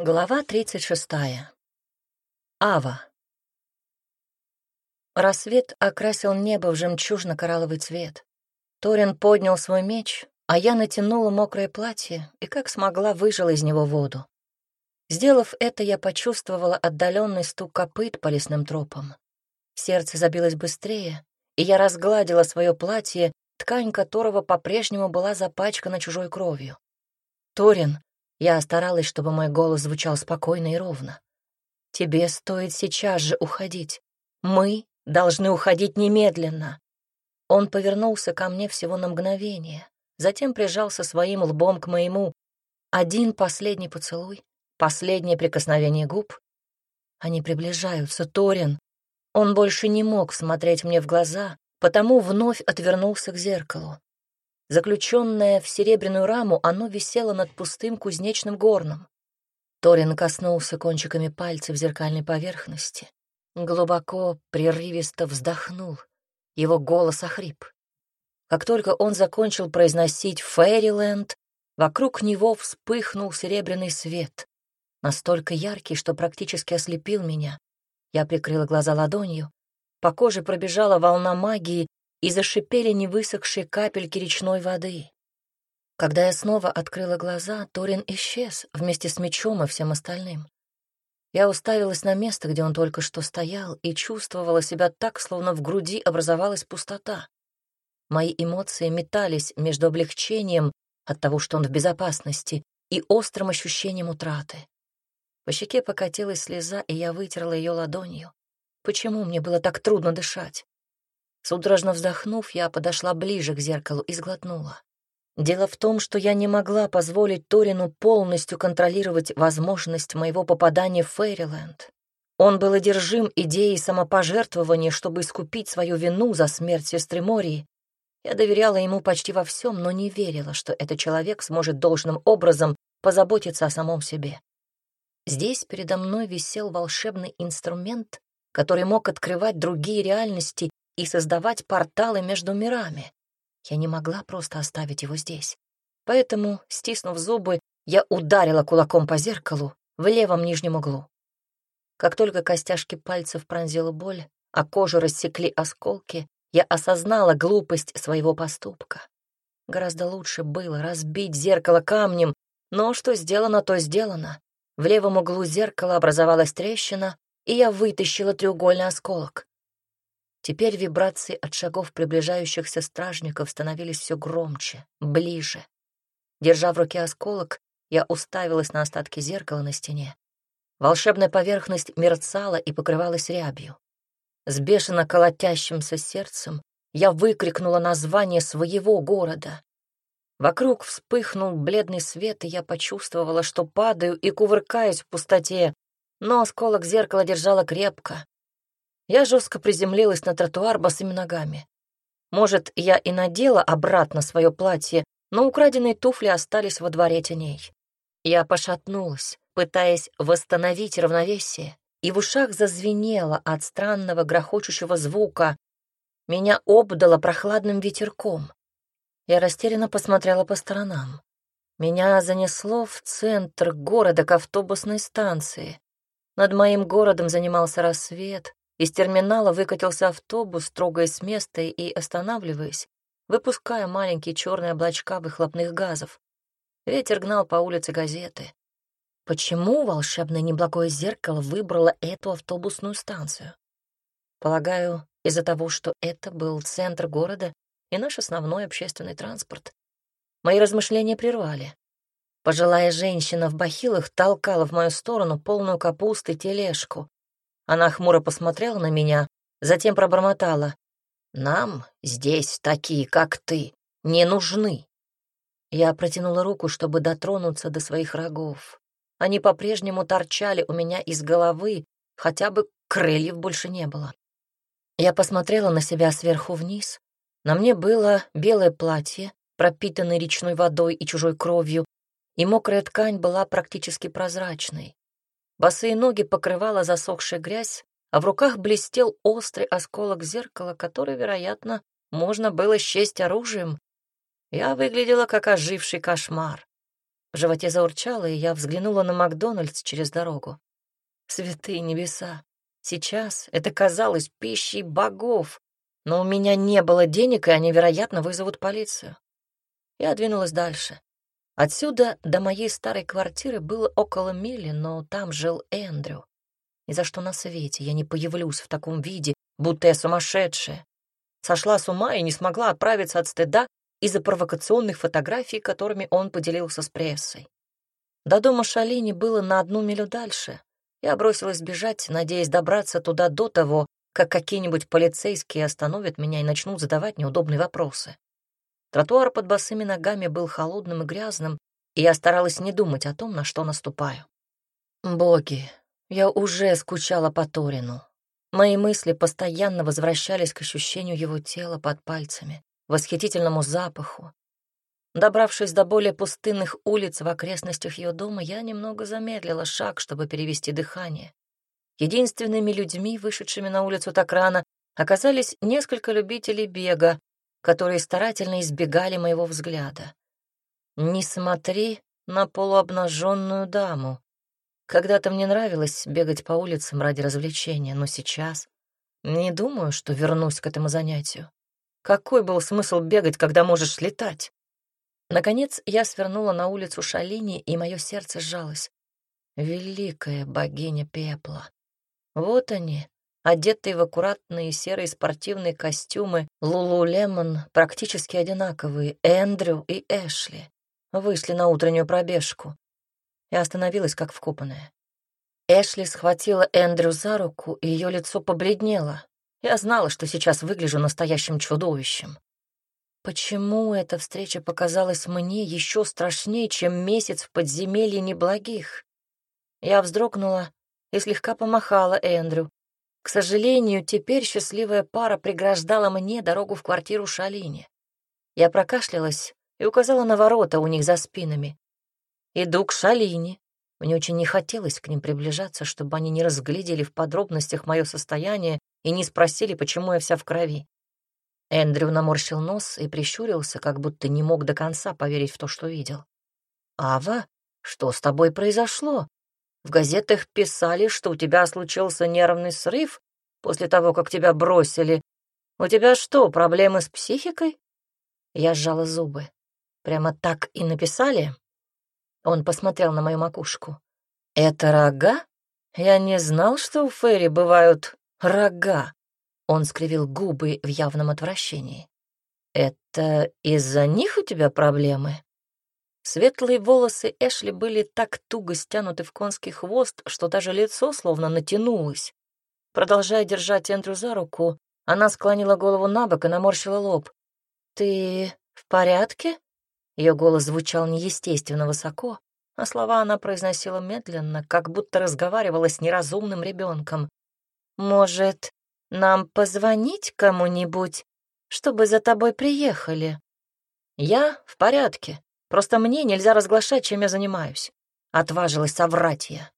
Глава 36. Ава. Рассвет окрасил небо в жемчужно-коралловый цвет. Торин поднял свой меч, а я натянула мокрое платье и, как смогла, выжила из него воду. Сделав это, я почувствовала отдаленный стук копыт по лесным тропам. Сердце забилось быстрее, и я разгладила свое платье, ткань которого по-прежнему была запачкана чужой кровью. «Торин», я старалась, чтобы мой голос звучал спокойно и ровно. «Тебе стоит сейчас же уходить. Мы должны уходить немедленно». Он повернулся ко мне всего на мгновение, затем прижался своим лбом к моему. Один последний поцелуй, последнее прикосновение губ. Они приближаются, Торин. Он больше не мог смотреть мне в глаза, потому вновь отвернулся к зеркалу. Заключенное в серебряную раму, оно висело над пустым кузнечным горном. Торин коснулся кончиками пальцев зеркальной поверхности. Глубоко, прерывисто вздохнул. Его голос охрип. Как только он закончил произносить «Фэриленд», вокруг него вспыхнул серебряный свет, настолько яркий, что практически ослепил меня. Я прикрыла глаза ладонью. По коже пробежала волна магии, и зашипели невысохшие капельки речной воды. Когда я снова открыла глаза, Торин исчез вместе с мечом и всем остальным. Я уставилась на место, где он только что стоял, и чувствовала себя так, словно в груди образовалась пустота. Мои эмоции метались между облегчением от того, что он в безопасности, и острым ощущением утраты. По щеке покатилась слеза, и я вытерла ее ладонью. Почему мне было так трудно дышать? Судорожно вздохнув, я подошла ближе к зеркалу и сглотнула. Дело в том, что я не могла позволить Торину полностью контролировать возможность моего попадания в Фейриленд. Он был одержим идеей самопожертвования, чтобы искупить свою вину за смерть сестры Мории. Я доверяла ему почти во всем, но не верила, что этот человек сможет должным образом позаботиться о самом себе. Здесь передо мной висел волшебный инструмент, который мог открывать другие реальности и создавать порталы между мирами. Я не могла просто оставить его здесь. Поэтому, стиснув зубы, я ударила кулаком по зеркалу в левом нижнем углу. Как только костяшки пальцев пронзила боль, а кожу рассекли осколки, я осознала глупость своего поступка. Гораздо лучше было разбить зеркало камнем, но что сделано, то сделано. В левом углу зеркала образовалась трещина, и я вытащила треугольный осколок. Теперь вибрации от шагов приближающихся стражников становились все громче, ближе. Держа в руке осколок, я уставилась на остатки зеркала на стене. Волшебная поверхность мерцала и покрывалась рябью. С бешено колотящимся сердцем я выкрикнула название своего города. Вокруг вспыхнул бледный свет, и я почувствовала, что падаю и кувыркаюсь в пустоте, но осколок зеркала держала крепко, я жестко приземлилась на тротуар босыми ногами. Может, я и надела обратно свое платье, но украденные туфли остались во дворе теней. Я пошатнулась, пытаясь восстановить равновесие, и в ушах зазвенело от странного грохочущего звука. Меня обдало прохладным ветерком. Я растерянно посмотрела по сторонам. Меня занесло в центр города к автобусной станции. Над моим городом занимался рассвет, из терминала выкатился автобус, трогаясь с места и останавливаясь, выпуская маленькие черные облачка выхлопных газов. Ветер гнал по улице газеты. Почему волшебное неблагое зеркало выбрало эту автобусную станцию? Полагаю, из-за того, что это был центр города и наш основной общественный транспорт. Мои размышления прервали. Пожилая женщина в бахилах толкала в мою сторону полную капусты тележку. Она хмуро посмотрела на меня, затем пробормотала. «Нам здесь такие, как ты, не нужны». Я протянула руку, чтобы дотронуться до своих рогов. Они по-прежнему торчали у меня из головы, хотя бы крыльев больше не было. Я посмотрела на себя сверху вниз. На мне было белое платье, пропитанное речной водой и чужой кровью, и мокрая ткань была практически прозрачной. Босые ноги покрывала засохшая грязь, а в руках блестел острый осколок зеркала, который, вероятно, можно было счесть оружием. Я выглядела как оживший кошмар. В животе заурчало, и я взглянула на Макдональдс через дорогу. Святые небеса! Сейчас это казалось пищей богов, но у меня не было денег, и они, вероятно, вызовут полицию. Я двинулась дальше. Отсюда до моей старой квартиры было около мили, но там жил Эндрю. И за что на свете я не появлюсь в таком виде, будто я сумасшедшая. Сошла с ума и не смогла отправиться от стыда из-за провокационных фотографий, которыми он поделился с прессой. До дома Шалини было на одну милю дальше. Я бросилась бежать, надеясь добраться туда до того, как какие-нибудь полицейские остановят меня и начнут задавать неудобные вопросы. Тротуар под босыми ногами был холодным и грязным, и я старалась не думать о том, на что наступаю. Боги, я уже скучала по Торину. Мои мысли постоянно возвращались к ощущению его тела под пальцами, восхитительному запаху. Добравшись до более пустынных улиц в окрестностях ее дома, я немного замедлила шаг, чтобы перевести дыхание. Единственными людьми, вышедшими на улицу так рано, оказались несколько любителей бега, которые старательно избегали моего взгляда. «Не смотри на полуобнаженную даму». Когда-то мне нравилось бегать по улицам ради развлечения, но сейчас не думаю, что вернусь к этому занятию. Какой был смысл бегать, когда можешь летать? Наконец я свернула на улицу Шалини, и мое сердце сжалось. Великая богиня пепла. Вот они, одетые в аккуратные серые спортивные костюмы Лулу Лемон, практически одинаковые, Эндрю и Эшли, вышли на утреннюю пробежку. Я остановилась, как вкопанная. Эшли схватила Эндрю за руку, и ее лицо побледнело. Я знала, что сейчас выгляжу настоящим чудовищем. Почему эта встреча показалась мне еще страшнее, чем месяц в подземелье неблагих? Я вздрогнула и слегка помахала Эндрю, к сожалению, теперь счастливая пара преграждала мне дорогу в квартиру Шалини. Я прокашлялась и указала на ворота у них за спинами. «Иду к Шалине». Мне очень не хотелось к ним приближаться, чтобы они не разглядели в подробностях мое состояние и не спросили, почему я вся в крови. Эндрю наморщил нос и прищурился, как будто не мог до конца поверить в то, что видел. «Ава, что с тобой произошло?» В газетах писали, что у тебя случился нервный срыв после того, как тебя бросили. У тебя что, проблемы с психикой? Я сжала зубы. Прямо так и написали? Он посмотрел на мою макушку. Это рога? Я не знал, что у Ферри бывают рога. Он скривил губы в явном отвращении. Это из-за них у тебя проблемы? Светлые волосы Эшли были так туго стянуты в конский хвост, что даже лицо словно натянулось. Продолжая держать Эндрю за руку, она склонила голову на бок и наморщила лоб. «Ты в порядке?» Ее голос звучал неестественно высоко, а слова она произносила медленно, как будто разговаривала с неразумным ребенком. «Может, нам позвонить кому-нибудь, чтобы за тобой приехали?» «Я в порядке», Просто мне нельзя разглашать, чем я занимаюсь. Отважилась соврать я.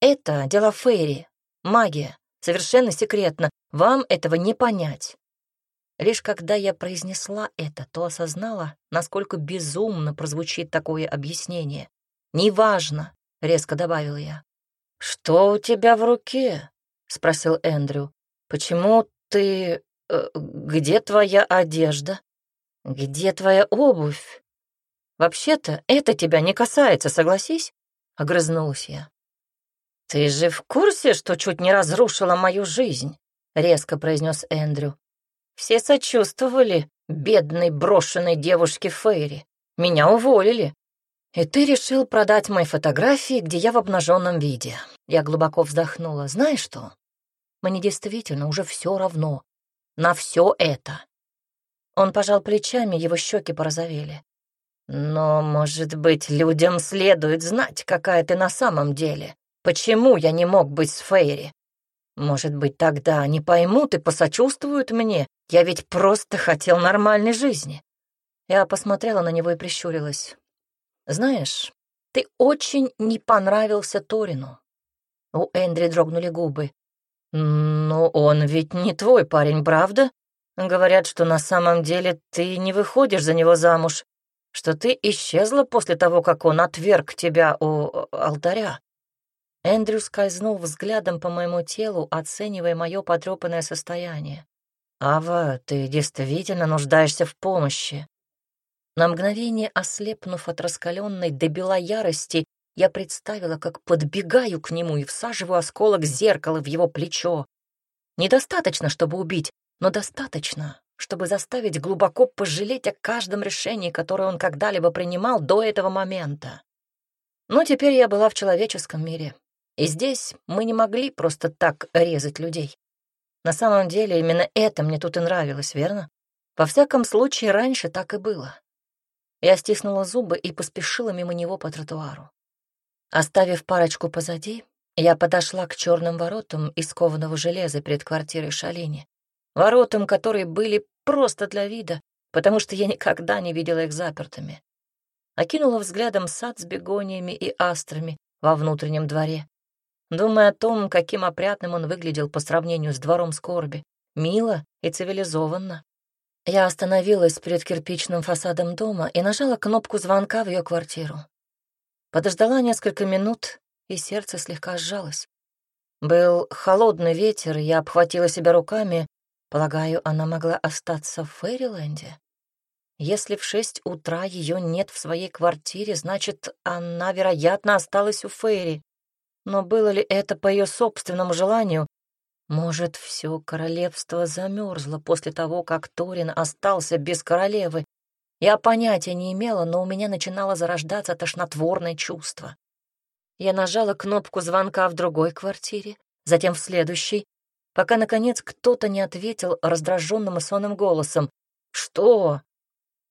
Это дело Фейри, магия, совершенно секретно. Вам этого не понять. Лишь когда я произнесла это, то осознала, насколько безумно прозвучит такое объяснение. «Неважно», — резко добавила я. «Что у тебя в руке?» — спросил Эндрю. «Почему ты... Э, где твоя одежда? Где твоя обувь? «Вообще-то это тебя не касается, согласись?» — огрызнулась я. «Ты же в курсе, что чуть не разрушила мою жизнь?» — резко произнес Эндрю. «Все сочувствовали бедной брошенной девушке Фейри. Меня уволили. И ты решил продать мои фотографии, где я в обнаженном виде». Я глубоко вздохнула. «Знаешь что? Мне действительно уже все равно. На все это». Он пожал плечами, его щеки порозовели. Но, может быть, людям следует знать, какая ты на самом деле. Почему я не мог быть с Фейри? Может быть, тогда они поймут и посочувствуют мне. Я ведь просто хотел нормальной жизни. Я посмотрела на него и прищурилась. Знаешь, ты очень не понравился Торину. У Эндри дрогнули губы. Но он ведь не твой парень, правда? Говорят, что на самом деле ты не выходишь за него замуж, что ты исчезла после того, как он отверг тебя у э, алтаря. Эндрю скользнул взглядом по моему телу, оценивая мое потрепанное состояние. «Ава, ты действительно нуждаешься в помощи». На мгновение ослепнув от раскаленной до бела ярости, я представила, как подбегаю к нему и всаживаю осколок зеркала в его плечо. Недостаточно, чтобы убить, но достаточно, чтобы заставить глубоко пожалеть о каждом решении, которое он когда-либо принимал до этого момента. Но теперь я была в человеческом мире, и здесь мы не могли просто так резать людей. На самом деле именно это мне тут и нравилось, верно? Во всяком случае, раньше так и было. Я стиснула зубы и поспешила мимо него по тротуару. Оставив парочку позади, я подошла к черным воротам из кованого железа перед квартирой Шалини. Воротам, которые были просто для вида, потому что я никогда не видела их запертыми. Окинула взглядом сад с бегониями и астрами во внутреннем дворе, думая о том, каким опрятным он выглядел по сравнению с двором скорби. Мило и цивилизованно. Я остановилась перед кирпичным фасадом дома и нажала кнопку звонка в ее квартиру. Подождала несколько минут, и сердце слегка сжалось. Был холодный ветер, я обхватила себя руками. Полагаю, она могла остаться в Фэриленде. Если в шесть утра ее нет в своей квартире, значит, она, вероятно, осталась у Фэри. Но было ли это по ее собственному желанию? Может, все королевство замерзло после того, как Торин остался без королевы, я понятия не имела, но у меня начинало зарождаться тошнотворное чувство. Я нажала кнопку звонка в другой квартире, затем в следующей, пока, наконец, кто-то не ответил раздраженным и сонным голосом. «Что?»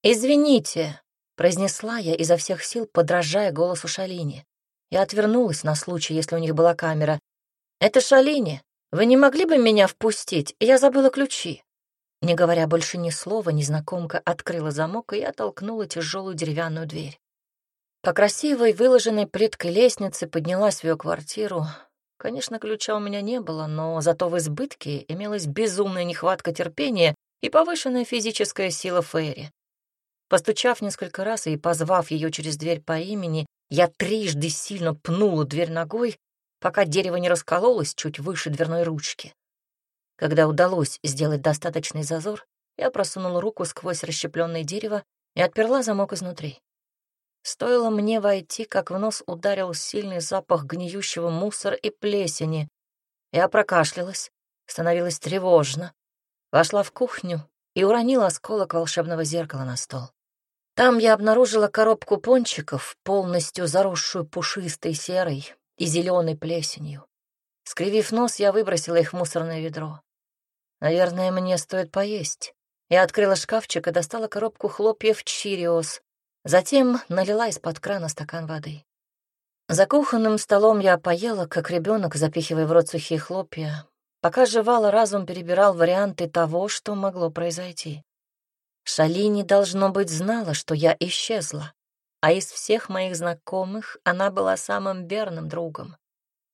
«Извините», — произнесла я изо всех сил, подражая голосу Шалини. Я отвернулась на случай, если у них была камера. «Это Шалини. Вы не могли бы меня впустить? Я забыла ключи». Не говоря больше ни слова, незнакомка открыла замок, и я толкнула тяжелую деревянную дверь. По красивой, выложенной плиткой лестнице поднялась в ее квартиру. Конечно, ключа у меня не было, но зато в избытке имелась безумная нехватка терпения и повышенная физическая сила Фейри. Постучав несколько раз и позвав ее через дверь по имени, я трижды сильно пнула дверь ногой, пока дерево не раскололось чуть выше дверной ручки. Когда удалось сделать достаточный зазор, я просунула руку сквозь расщепленное дерево и отперла замок изнутри. Стоило мне войти, как в нос ударил сильный запах гниющего мусора и плесени. Я прокашлялась, становилось тревожно. Вошла в кухню и уронила осколок волшебного зеркала на стол. Там я обнаружила коробку пончиков, полностью заросшую пушистой серой и зеленой плесенью. Скривив нос, я выбросила их в мусорное ведро. Наверное, мне стоит поесть. Я открыла шкафчик и достала коробку хлопьев чириос. Затем налила из-под крана стакан воды. За кухонным столом я поела, как ребенок, запихивая в рот сухие хлопья. Пока жевала, разум перебирал варианты того, что могло произойти. Шалини, должно быть, знала, что я исчезла, а из всех моих знакомых она была самым верным другом.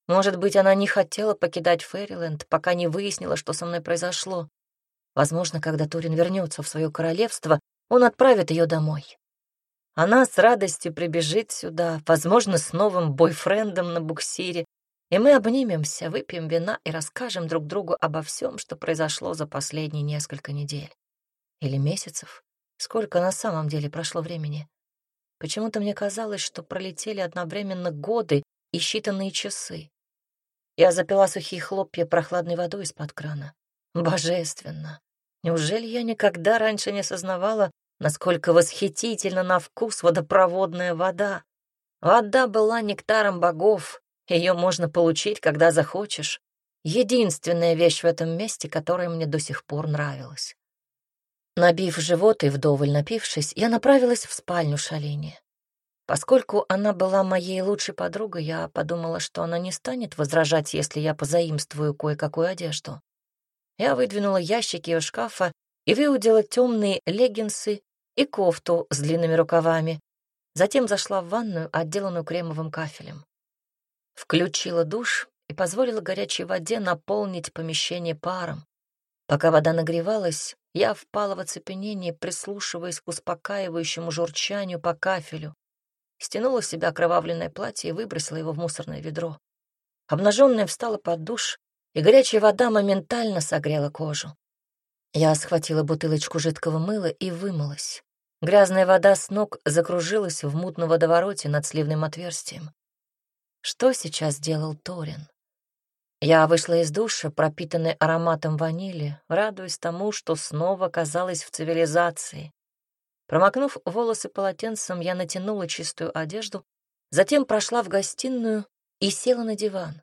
Может быть, она не хотела покидать Фэриленд, пока не выяснила, что со мной произошло. Возможно, когда Турин вернется в свое королевство, он отправит ее домой. Она с радостью прибежит сюда, возможно, с новым бойфрендом на буксире, и мы обнимемся, выпьем вина и расскажем друг другу обо всем, что произошло за последние несколько недель. Или месяцев. Сколько на самом деле прошло времени? Почему-то мне казалось, что пролетели одновременно годы и считанные часы. Я запила сухие хлопья прохладной водой из-под крана. Божественно! Неужели я никогда раньше не осознавала, насколько восхитительно на вкус водопроводная вода? Вода была нектаром богов, ее можно получить, когда захочешь. Единственная вещь в этом месте, которая мне до сих пор нравилась. Набив живот и вдоволь напившись, я направилась в спальню Шалини. Поскольку она была моей лучшей подругой, я подумала, что она не станет возражать, если я позаимствую кое-какую одежду. Я выдвинула ящики ее шкафа и выудила темные леггинсы и кофту с длинными рукавами. Затем зашла в ванную, отделанную кремовым кафелем. Включила душ и позволила горячей воде наполнить помещение паром. Пока вода нагревалась, я впала в оцепенение, прислушиваясь к успокаивающему журчанию по кафелю. Стянула с себя окровавленное платье и выбросила его в мусорное ведро. Обнаженная встала под душ, и горячая вода моментально согрела кожу. Я схватила бутылочку жидкого мыла и вымылась. Грязная вода с ног закружилась в мутном водовороте над сливным отверстием. Что сейчас делал Торин? Я вышла из душа, пропитанной ароматом ванили, радуясь тому, что снова оказалась в цивилизации. Промокнув волосы полотенцем, я натянула чистую одежду, затем прошла в гостиную и села на диван.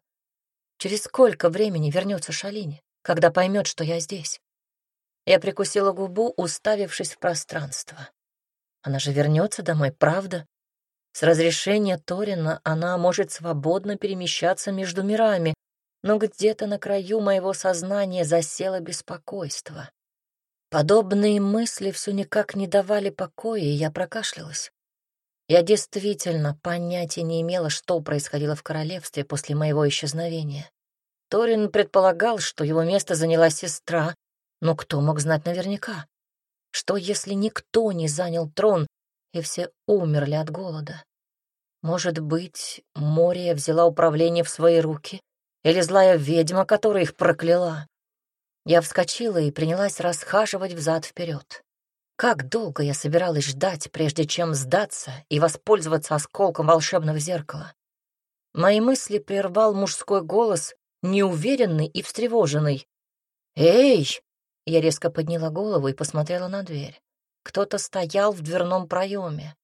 Через сколько времени вернется Шалини, когда поймет, что я здесь? Я прикусила губу, уставившись в пространство. Она же вернется домой, правда? С разрешения Торина она может свободно перемещаться между мирами, но где-то на краю моего сознания засело беспокойство. Подобные мысли все никак не давали покоя, и я прокашлялась. Я действительно понятия не имела, что происходило в королевстве после моего исчезновения. Торин предполагал, что его место заняла сестра, но кто мог знать наверняка? Что, если никто не занял трон, и все умерли от голода? Может быть, Мория взяла управление в свои руки или злая ведьма, которая их прокляла. Я вскочила и принялась расхаживать взад-вперед. Как долго я собиралась ждать, прежде чем сдаться и воспользоваться осколком волшебного зеркала? Мои мысли прервал мужской голос, неуверенный и встревоженный. «Эй!» Я резко подняла голову и посмотрела на дверь. Кто-то стоял в дверном проеме.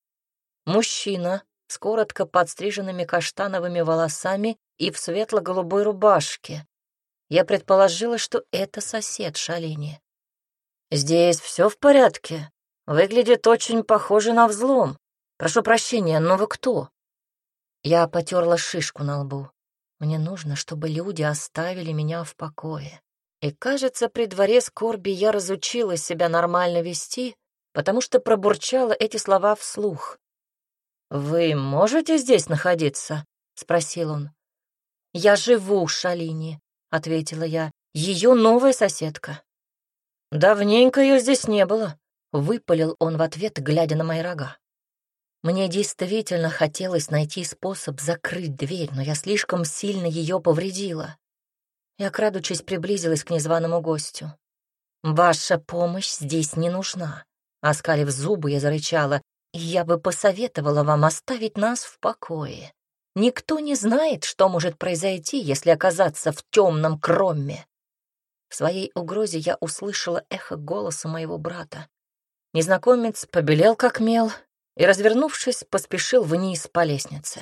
Мужчина с коротко подстриженными каштановыми волосами и в светло-голубой рубашке. Я предположила, что это сосед Шалини. «Здесь все в порядке. Выглядит очень похоже на взлом. Прошу прощения, но вы кто?» Я потерла шишку на лбу. Мне нужно, чтобы люди оставили меня в покое. И, кажется, при дворе скорби я разучила себя нормально вести, потому что пробурчала эти слова вслух. «Вы можете здесь находиться?» — спросил он. «Я живу в Шалине», — ответила я. «Ее новая соседка». «Давненько ее здесь не было», — выпалил он в ответ, глядя на мои рога. Мне действительно хотелось найти способ закрыть дверь, но я слишком сильно ее повредила. Я, крадучись, приблизилась к незваному гостю. «Ваша помощь здесь не нужна», — оскалив зубы, я зарычала. «Я бы посоветовала вам оставить нас в покое. Никто не знает, что может произойти, если оказаться в темном кромме. В своей угрозе я услышала эхо голоса моего брата. Незнакомец побелел как мел и, развернувшись, поспешил вниз по лестнице.